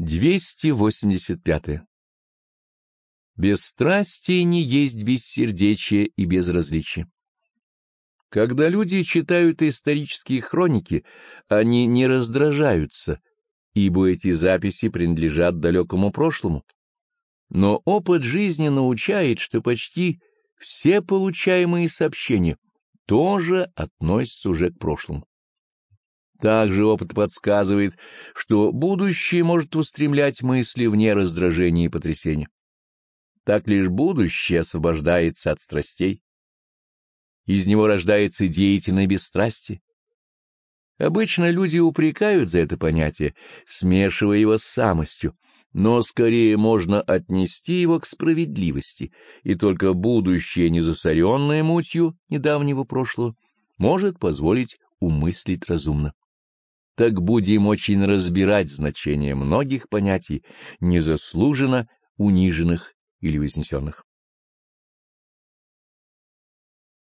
285. Бесстрастие не есть бессердечие и безразличие. Когда люди читают исторические хроники, они не раздражаются, ибо эти записи принадлежат далекому прошлому. Но опыт жизни научает, что почти все получаемые сообщения тоже относятся уже к прошлому. Также опыт подсказывает, что будущее может устремлять мысли вне раздражения и потрясения. Так лишь будущее освобождается от страстей. Из него рождается деятельное бесстрастие. Обычно люди упрекают за это понятие, смешивая его с самостью, но скорее можно отнести его к справедливости, и только будущее, незасоренное мутью недавнего прошлого, может позволить умыслить разумно. Так будем очень разбирать значение многих понятий, незаслуженно униженных или вознесенных.